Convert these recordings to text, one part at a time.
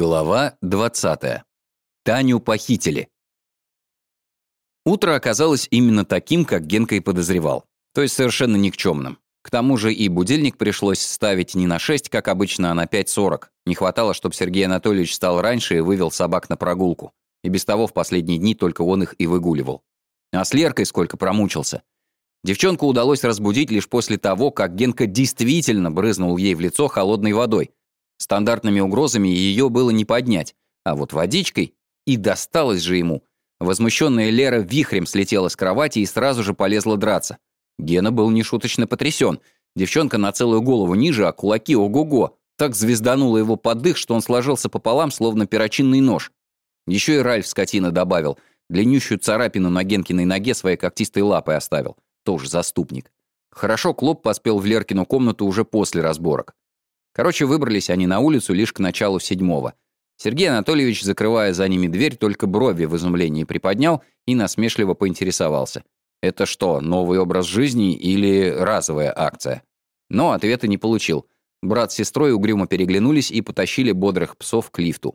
Глава 20. Таню похитили. Утро оказалось именно таким, как Генка и подозревал. То есть совершенно никчемным. К тому же и будильник пришлось ставить не на 6, как обычно, а на 5.40. Не хватало, чтобы Сергей Анатольевич встал раньше и вывел собак на прогулку. И без того в последние дни только он их и выгуливал. А с Леркой сколько промучился. Девчонку удалось разбудить лишь после того, как Генка действительно брызнул ей в лицо холодной водой – Стандартными угрозами ее было не поднять, а вот водичкой и досталось же ему. Возмущенная Лера вихрем слетела с кровати и сразу же полезла драться. Гена был нешуточно потрясен. Девчонка на целую голову ниже, а кулаки ого-го. Так звездануло его под дых, что он сложился пополам, словно перочинный нож. Еще и Ральф скотина добавил. Длиннющую царапину на Генкиной ноге своей когтистой лапой оставил. Тоже заступник. Хорошо Клоп поспел в Леркину комнату уже после разборок. Короче, выбрались они на улицу лишь к началу седьмого. Сергей Анатольевич, закрывая за ними дверь, только брови в изумлении приподнял и насмешливо поинтересовался. Это что, новый образ жизни или разовая акция? Но ответа не получил. Брат с сестрой угрюмо переглянулись и потащили бодрых псов к лифту.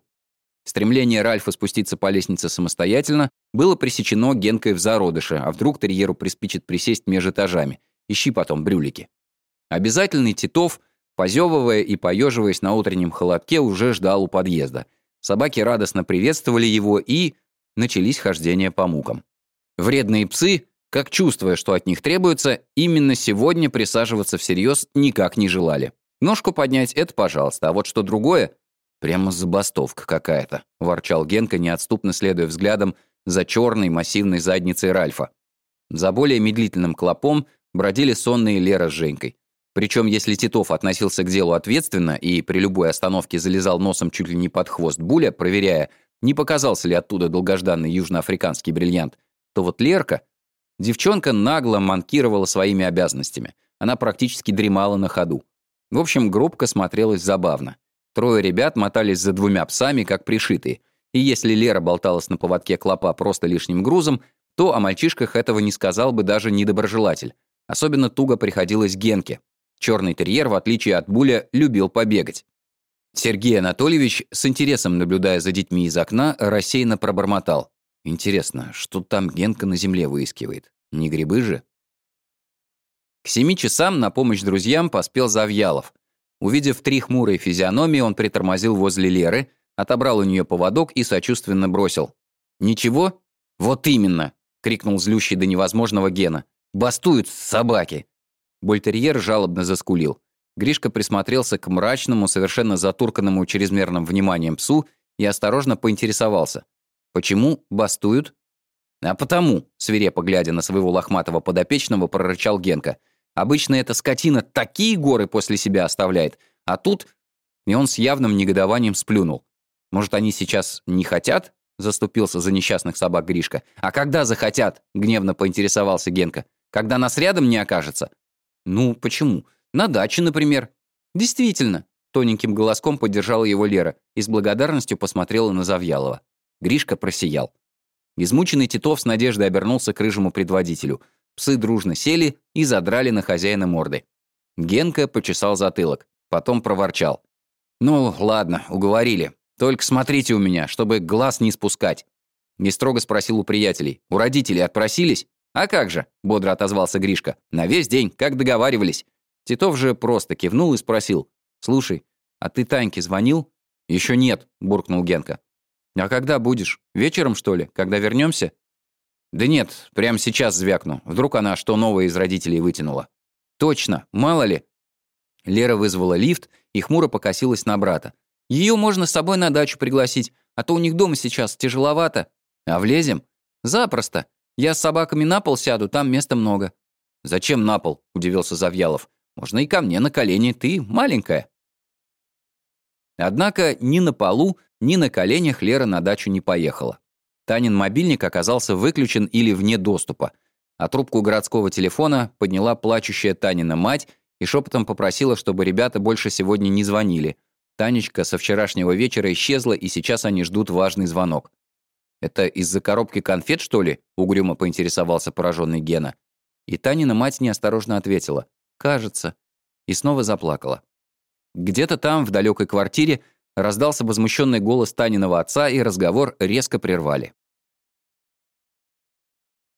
Стремление Ральфа спуститься по лестнице самостоятельно было пресечено Генкой в зародыше, а вдруг терьеру приспичит присесть между этажами. Ищи потом брюлики. Обязательный Титов — Позевывая и поеживаясь на утреннем холодке, уже ждал у подъезда. Собаки радостно приветствовали его и... начались хождения по мукам. Вредные псы, как чувствуя, что от них требуется, именно сегодня присаживаться всерьез никак не желали. Ножку поднять — это пожалуйста, а вот что другое — прямо забастовка какая-то, ворчал Генка, неотступно следуя взглядом за черной массивной задницей Ральфа. За более медлительным клопом бродили сонные Лера с Женькой. Причем, если Титов относился к делу ответственно и при любой остановке залезал носом чуть ли не под хвост Буля, проверяя, не показался ли оттуда долгожданный южноафриканский бриллиант, то вот Лерка, девчонка нагло манкировала своими обязанностями. Она практически дремала на ходу. В общем, группка смотрелась забавно. Трое ребят мотались за двумя псами, как пришитые. И если Лера болталась на поводке клопа просто лишним грузом, то о мальчишках этого не сказал бы даже недоброжелатель. Особенно туго приходилось Генке, Черный терьер, в отличие от Буля, любил побегать. Сергей Анатольевич, с интересом наблюдая за детьми из окна, рассеянно пробормотал. «Интересно, что там Генка на земле выискивает? Не грибы же?» К семи часам на помощь друзьям поспел Завьялов. Увидев три хмурые физиономии, он притормозил возле Леры, отобрал у нее поводок и сочувственно бросил. «Ничего? Вот именно!» — крикнул злющий до невозможного Гена. «Бастуют собаки!» Больтерьер жалобно заскулил. Гришка присмотрелся к мрачному, совершенно затурканному чрезмерным вниманием псу и осторожно поинтересовался. «Почему бастуют?» «А потому», — свирепо глядя на своего лохматого подопечного, прорычал Генка. «Обычно эта скотина такие горы после себя оставляет, а тут...» И он с явным негодованием сплюнул. «Может, они сейчас не хотят?» — заступился за несчастных собак Гришка. «А когда захотят?» — гневно поинтересовался Генка. «Когда нас рядом не окажется? «Ну, почему? На даче, например». «Действительно», — тоненьким голоском поддержала его Лера и с благодарностью посмотрела на Завьялова. Гришка просиял. Измученный Титов с надеждой обернулся к рыжему предводителю. Псы дружно сели и задрали на хозяина морды. Генка почесал затылок, потом проворчал. «Ну, ладно, уговорили. Только смотрите у меня, чтобы глаз не спускать». Не строго спросил у приятелей. «У родителей отпросились?» «А как же?» — бодро отозвался Гришка. «На весь день, как договаривались». Титов же просто кивнул и спросил. «Слушай, а ты Таньке звонил?» «Еще нет», — буркнул Генка. «А когда будешь? Вечером, что ли? Когда вернемся?» «Да нет, прямо сейчас звякну. Вдруг она что новое из родителей вытянула». «Точно, мало ли». Лера вызвала лифт и хмуро покосилась на брата. «Ее можно с собой на дачу пригласить, а то у них дома сейчас тяжеловато. А влезем?» «Запросто. Я с собаками на пол сяду, там места много». «Зачем на пол?» — удивился Завьялов. «Можно и ко мне на колени, ты маленькая». Однако ни на полу, ни на коленях Лера на дачу не поехала. Танин мобильник оказался выключен или вне доступа, а трубку городского телефона подняла плачущая Танина мать и шепотом попросила, чтобы ребята больше сегодня не звонили. Танечка со вчерашнего вечера исчезла, и сейчас они ждут важный звонок. «Это из-за коробки конфет, что ли?» — угрюмо поинтересовался пораженный Гена. И Танина мать неосторожно ответила. «Кажется». И снова заплакала. Где-то там, в далекой квартире, Раздался возмущенный голос Таниного отца, и разговор резко прервали.